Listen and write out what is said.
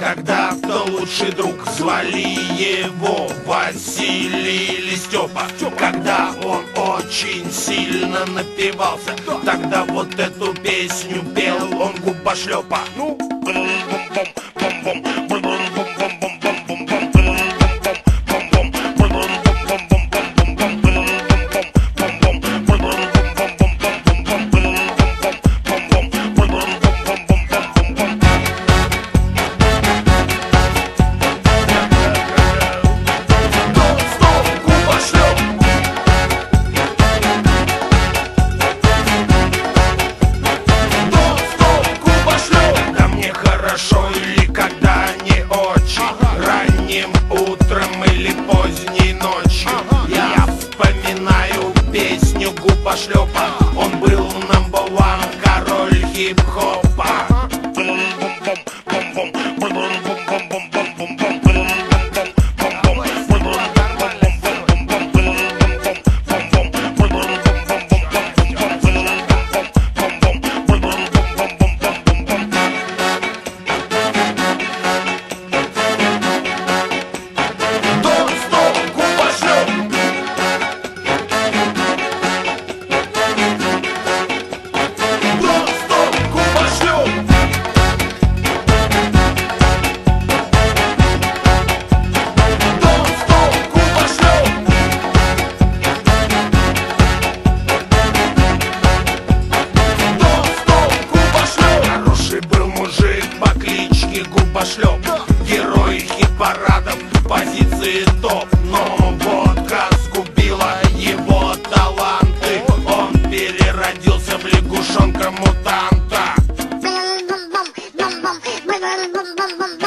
когда кто лучший друг? Звали его Василий или Степа Когда он очень сильно напивался. Тогда вот эту песню пел он губошлепа Ну, бум-бум-бум-бум пошлепа Он был number one, король хип-хопа пошлеп Герой хит-парадов, позиции топ. Но водка сгубила его таланты. Он переродился в лягушонка-мутанта. Bum bum